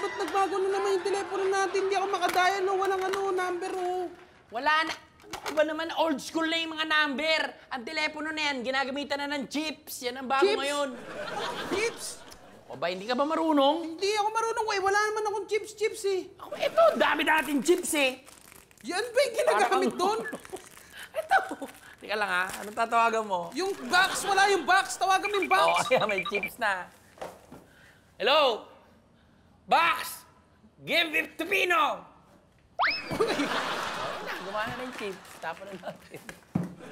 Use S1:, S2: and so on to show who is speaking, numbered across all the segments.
S1: ba't nagbago na naman yung telepono natin? Hindi ako makadial, no? Walang ano, number, oh.
S2: wala na. Ano ba naman, old school na yung mga number. Ang telepono na yan, ginagamitan na ng chips. Yan ang bago
S1: Chips?
S2: ngayon.
S1: Chips?
S2: O ba, hindi ka ba marunong?
S1: Hindi ako marunong, eh. Wala naman akong chips, chips, eh.
S2: Ako, ito, dami natin chips eh.
S1: Yan ba yung ginagamit doon?
S2: Ito. Teka lang ha, anong tatawagan mo?
S1: Yung box, wala yung box. Tawagan mo yung box.
S2: Oo, kaya may chips na. Hello? Box! Give it to Pino! Gumana ng chips. Tapon na natin.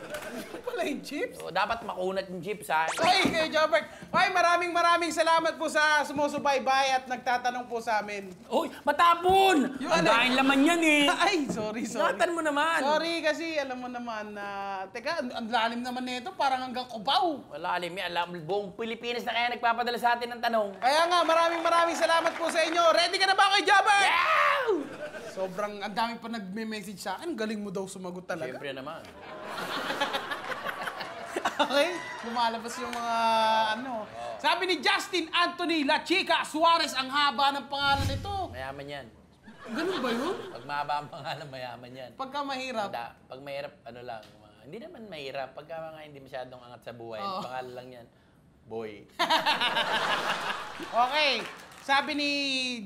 S1: Ano pala yung chips?
S2: So, dapat makunat yung chips ha.
S1: Ay, Kuya Jobert. Ay, maraming maraming salamat po sa sumusubaybay at nagtatanong po sa amin.
S2: Uy, matapon!
S1: Yung
S2: Ang
S1: ano?
S2: dahil laman yan eh.
S1: Ay, sorry, sorry.
S2: Ingatan mo naman.
S1: Sorry kasi alam mo naman na... teka, ang ang lalim naman nito, parang hanggang kubaw.
S2: Wala yan. Alam, buong Pilipinas na kaya nagpapadala sa atin ng tanong.
S1: Kaya nga, maraming maraming salamat po sa inyo. Ready ka na ba kay Jobber?
S2: Ow!
S1: Sobrang, ang dami pa nagme-message sa akin. Galing mo daw sumagot talaga.
S2: Siyempre naman.
S1: Okay? Lumalabas yung mga ano. Sabi ni Justin Anthony La Chica Suarez, ang haba ng pangalan nito.
S2: Mayaman yan.
S1: Ganun ba yun?
S2: Pag mahaba ang pangalan, mayaman yan.
S1: Pagka mahirap.
S2: Da, pag mahirap, ano lang, mga, hindi naman mahirap. Pagka mga hindi masyadong angat sa buhay,
S1: Oo.
S2: pangalan lang yan, boy.
S1: Okay. Sabi ni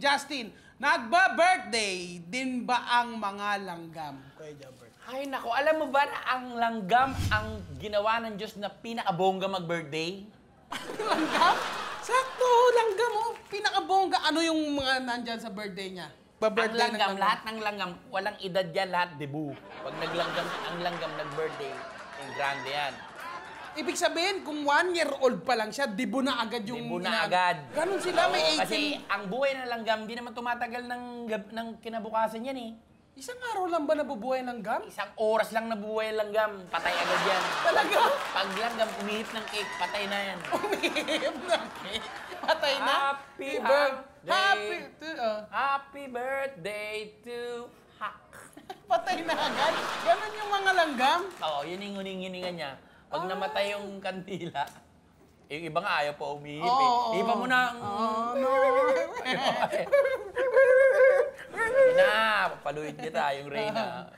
S1: Justin, nagba-birthday din ba ang mga langgam? Kuya Jobber.
S2: Ay nako, alam mo ba na ang langgam ang ginawa ng Diyos na pinakabongga mag-birthday?
S1: langgam? Sakto, langgam oh. Pinakabongga. Ano yung mga nandyan sa birthday niya?
S2: Ang
S1: Ba-birthday ng
S2: langgam, lahat ng langgam, walang edad yan, lahat debu. Pag naglanggam, ang langgam nag-birthday, yung grande yan.
S1: Ibig sabihin, kung one year old pa lang siya, dibo na agad yung...
S2: Dibo na agad.
S1: Ganun sila, may
S2: Oo,
S1: 18...
S2: Kasi ang buhay ng langgam, di naman tumatagal ng, gab- ng kinabukasan yan eh.
S1: Isang araw lang ba nabubuhay ng gam?
S2: Isang oras lang nabubuhay ang langgam, patay agad yan.
S1: Talaga?
S2: Pag langgam umihip ng cake, patay na yan.
S1: Umihip na. Patay na.
S2: Happy
S1: birth-
S2: birthday.
S1: Happy... to- uh,
S2: Happy birthday to Hak.
S1: patay na agad. Ganun yung mga langgam.
S2: Oo, yun yung huning-hininga niya. Pag namatay yung kantila, yung iba nga ayaw pa umihip
S1: Oo,
S2: eh. Iba mo na.
S1: Oh, no.
S2: na, papaluit kita, yung Reyna.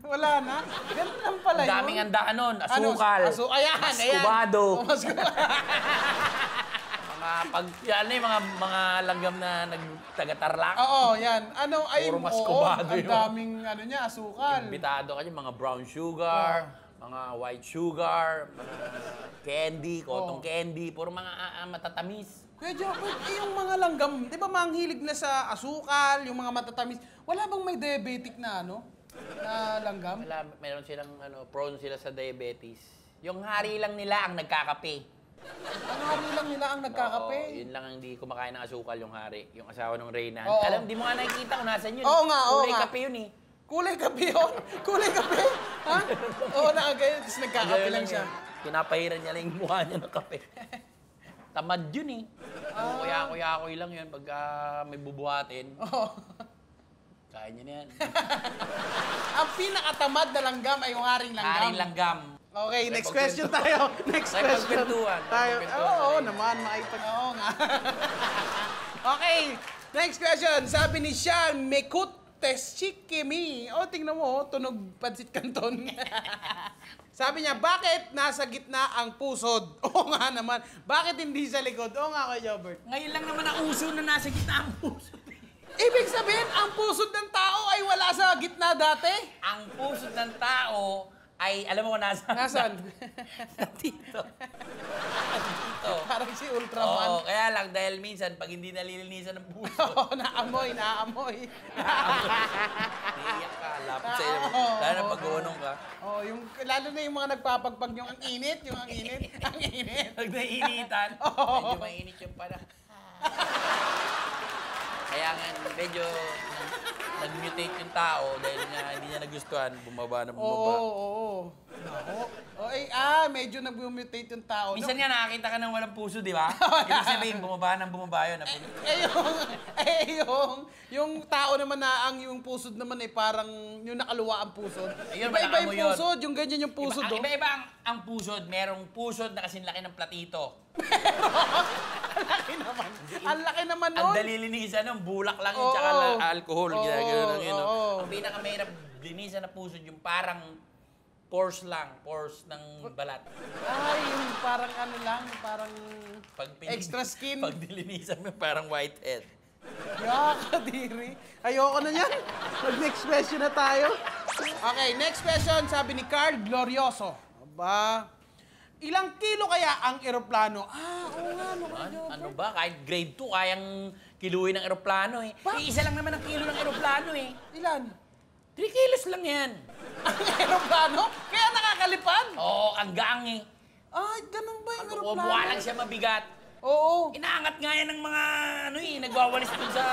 S1: Wala na. Ganun lang pala
S2: Ang
S1: yun.
S2: daming handaan nun.
S1: Ano?
S2: Asukal.
S1: Asu ayan, ayan.
S2: Maskubado.
S1: Masku-
S2: Mga pag, yan yung mga, mga langgam na nagtaga-tarlak.
S1: Oo, yan. Ano, ay,
S2: Puro
S1: oo, ang
S2: yun.
S1: daming, ano niya, asukal.
S2: Imbitado ka dyan, mga brown sugar, mga white sugar, mga candy, cotton
S1: Oh.
S2: candy, puro mga ah, ah, matatamis.
S1: Kuya Jobert, eh, yung mga langgam, di ba manghilig na sa asukal, yung mga matatamis, wala bang may diabetic na ano? Na langgam?
S2: Wala, meron silang, ano, prone sila sa diabetes. Yung hari lang nila ang nagkakape.
S1: Ang hari lang nila ang
S2: Oo,
S1: nagkakape.
S2: yun lang ang hindi kumakain ng asukal yung hari, yung asawa ng Reyna.
S1: Oo.
S2: Alam, di mo nga nakikita kung nasan yun.
S1: Oo nga, oo
S2: Kulay
S1: nga.
S2: kape yun eh.
S1: Kulay kape yun? Kulay kape? Ha? Oo, nakagaya. Tapos nagkakape lang siya.
S2: Pinapahiran niya lang yung mukha niya ng kape. Tamad yun eh.
S1: Ah.
S2: Kuya-kuya-kuya lang yun pagka may bubuhatin.
S1: Oo.
S2: Kaya niya na yan.
S1: Ang pinakatamad na langgam ay yung haring langgam.
S2: Haring langgam.
S1: Okay, next question tayo. Next question. Tayo.
S2: pagkwentuhan
S1: Oo, oo
S2: tayo.
S1: naman, maipag. Oo nga. okay, next question. Sabi ni Sean Mekut Teschikimi. O, tingnan mo, oh, tunog pansit kanton. Sabi niya, bakit nasa gitna ang pusod? Oo nga naman. Bakit hindi sa likod? Oo nga kay Jobert.
S2: Ngayon lang naman ang uso na nasa gitna ang puso.
S1: Ibig sabihin, ang pusod ng tao ay wala sa gitna dati?
S2: ang puso ng tao ay, alam mo kung nasaan?
S1: Nasaan?
S2: Dito. Dito.
S1: Parang si
S2: Oo,
S1: Ultraman.
S2: kaya lang dahil minsan pag hindi nalilinisan ng puso,
S1: Oo, naamoy, naamoy.
S2: iiyak ka, lapit sa iyo.
S1: Oo.
S2: Lalo na pag uunong ka.
S1: Oh, yung lalo na yung mga nagpapagpag yung ang init, yung ang init, ang init.
S2: Pag nainitan,
S1: Oo.
S2: medyo mainit yung para. Kaya nga, medyo nag-mutate yung tao dahil nga hindi niya nagustuhan, bumaba na
S1: Oo,
S2: bumaba.
S1: oo, oo. Nako. Oh, eh, ah, medyo nag-mutate yung tao.
S2: Minsan
S1: no?
S2: nga nakakita ka ng walang puso, di ba? Ibig sabihin, bumaba ng bumaba yun.
S1: Eh, yung, eh, yung, yung tao naman na ang yung pusod naman eh, parang yung nakaluwa ang pusod.
S2: Ayun,
S1: Iba-iba
S2: malaka
S1: yung
S2: yun.
S1: pusod, yung ganyan yung pusod.
S2: Iba, ang
S1: oh.
S2: iba-iba ang, ang pusod. Merong pusod na kasing laki ng platito.
S1: ang laki naman. Ang laki naman
S2: Ang
S1: nun.
S2: dali linisan nun, bulak lang yun,
S1: Oo.
S2: tsaka la- alcohol.
S1: Oo,
S2: ginagano lang yun. no?
S1: oo.
S2: Ang pinakamahirap linisan na pusod, yung parang pores lang, pores ng balat.
S1: Ay, yung parang ano lang, parang
S2: Pag
S1: extra skin.
S2: Pag nilinisan mo, parang whitehead.
S1: Yakadiri. Ayoko na yan. Mag-next question na tayo. Okay, next question. Sabi ni Carl Glorioso. Aba, ilang kilo kaya ang eroplano? Ah, oo nga, no.
S2: Ano, ano ba? Kahit grade 2, kayang kiluhin ng eroplano eh.
S1: Ba?
S2: Eh, isa lang naman ang kilo ng eroplano eh.
S1: Ilan?
S2: 3 kilos lang yan.
S1: Ang eroplano? Kaya nakakalipad?
S2: Oo, ang gang eh.
S1: Ay, ganun ba yung
S2: Pag
S1: eroplano?
S2: umuha lang siya mabigat.
S1: Oo.
S2: Inaangat nga yan ng mga ano eh, nagwawalis dun sa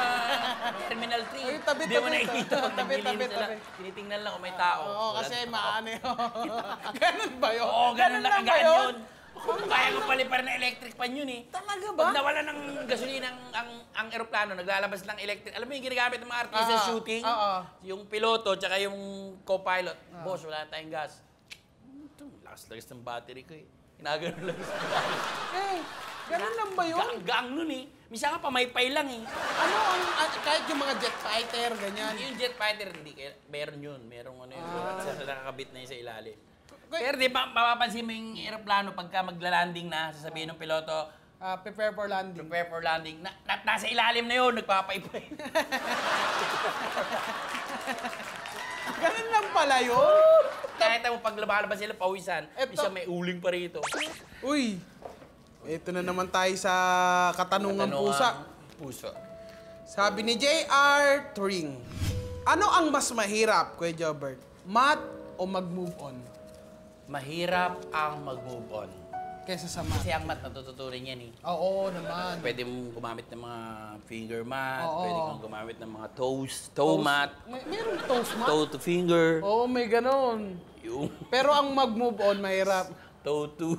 S2: Terminal 3.
S1: Ay, tabi,
S2: Hindi mo
S1: tabi,
S2: nakikita pag
S1: tabi,
S2: naglilinis
S1: tabi,
S2: sila.
S1: tabi.
S2: Tinitingnan lang kung may tao.
S1: Oo, kasi maano yun. ganun ba yun?
S2: Oo, ganun lang
S1: ba
S2: kagaan yun. Kung kaya ko paliparan ng electric pan yun eh.
S1: Talaga ba?
S2: Pag nawala ng gasolina ang, ang, ang eroplano, naglalabas ng electric. Alam mo yung ginagamit ng mga artista
S1: Ah,
S2: shooting?
S1: oo.
S2: Yung piloto, tsaka yung co-pilot. Boss, wala na tayong gas. Ito, lakas-lakas ng battery ko eh. Ginagano lang sa
S1: Eh, ganun lang ba yun?
S2: Gang-gang nun eh. Minsan nga pamaypay lang eh.
S1: Ano ang, ah, kahit yung mga jet fighter, ganyan.
S2: Yung jet fighter, hindi. kaya- Meron yun. Merong ano yun.
S1: Ah.
S2: Sa nakakabit na yun sa ilalim.
S1: Kaya-
S2: Pero di ba, mapapansin mo yung aeroplano pagka magla-landing na, sasabihin ng piloto,
S1: Ah, prepare for landing.
S2: prepare for landing. Na, na, nasa ilalim na yun, nagpapaypay.
S1: Ganun lang pala yun?
S2: Kahit mo pag lumalabas sila pawisan,
S1: Eto-
S2: isa may uling pa rito.
S1: Uy, ito na naman tayo sa katanungang
S2: Tanong
S1: pusa.
S2: Puso.
S1: Sabi ni J.R. Turing, ano ang mas mahirap, Kuya Jobert? Math o mag-move on?
S2: Mahirap ang mag-move on.
S1: Kesa sa math.
S2: Kasi ang mat natututunan yan eh.
S1: Oo naman.
S2: Pwede mong gumamit ng mga finger mat,
S1: Oo.
S2: pwede kang gumamit ng mga toes, toe mat,
S1: May, merong toast math?
S2: toe to finger,
S1: Oo, may ganon.
S2: yung
S1: Pero ang mag-move on, mahirap.
S2: Toe to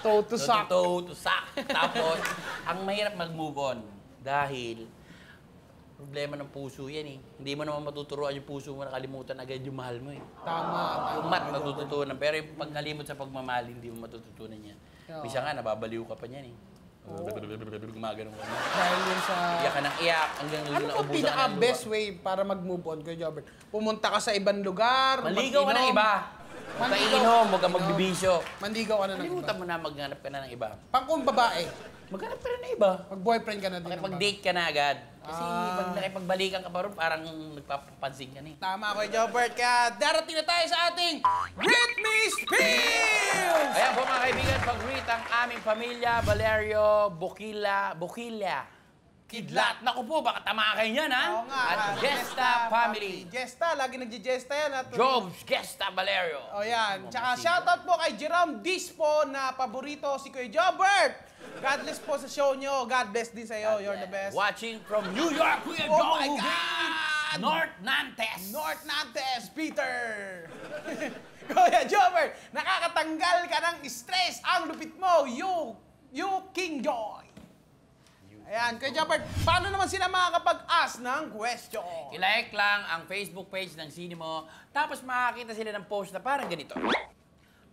S1: Toe to
S2: toe to toe to sock. Tapos, ang mahirap mag-move on dahil problema ng puso yan eh. Hindi mo naman matuturuan yung puso mo nakalimutan agad yung mahal mo eh.
S1: Tama.
S2: Mat matututunan, pero yung pagkalimot sa pagmamahal, hindi mo matututunan yan.
S1: Oo.
S2: Bisa nga, nababaliw ka pa niyan eh. Gumagano ka na.
S1: Dahil yun sa...
S2: Iyak ka ng iyak hanggang
S1: Ano ba pinaka-best way para mag-move on, Kuya Jobert? Pumunta ka sa ibang lugar,
S2: Maligaw ka ng iba. Huwag ka
S1: Manligaw.
S2: inom, huwag ka magbibisyo.
S1: Mandigaw ka na ng iba.
S2: Kalimutan mo na maghanap ka na ng iba.
S1: Pang kung babae,
S2: Maghanap ka na ng iba.
S1: mag-boyfriend ka na din. ng.
S2: Makipag-date ka na agad. Kasi
S1: Ah.
S2: pag nakipagbalikan ka pa ron, parang nagpapapansin ka na eh.
S1: Tama, Kuya Jobert. Kaya darating na tayo sa ating Me Spills!
S2: Ayan po mga kaibigan, pag-greet ang aming pamilya, Valerio Bukila, Bukila, Kidlat. Naku po, baka tamaan kayo niyan, ha?
S1: Oo nga.
S2: At
S1: ah,
S2: Gesta Family.
S1: Gesta, lagi nagji-gesta yan. At
S2: Jobs Gesta Valerio.
S1: O yan. Tsaka shoutout po kay Jerome Dispo na paborito si Kuya Jobert. God bless po sa show nyo. God bless din sa'yo. You're the best.
S2: Watching from New York, Kuya
S1: Oh
S2: Joe
S1: my. God!
S2: North Nantes.
S1: North Nantes, Peter! Kuya Jobert, nakakatanggal ka ng stress. Ang lupit mo, you, you King Joy. Ayan, Kuya Jobert, paano naman sila makakapag-ask ng question?
S2: I-like lang ang Facebook page ng Sinimo, tapos makakita sila ng post na parang ganito.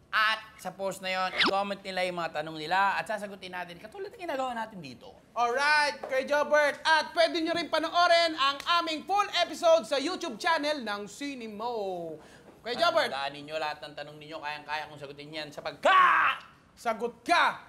S2: At sa post na yon, i-comment nila yung mga tanong nila at sasagutin natin katulad ng ginagawa natin dito.
S1: Alright, Kuya Jobert, at pwede nyo rin panoorin ang aming full episode sa YouTube channel ng Cinemo. Kuya Jobert,
S2: Daanin nyo lahat ng tanong ninyo, kayang-kaya kong sagutin yan sa pagka!
S1: sagot ka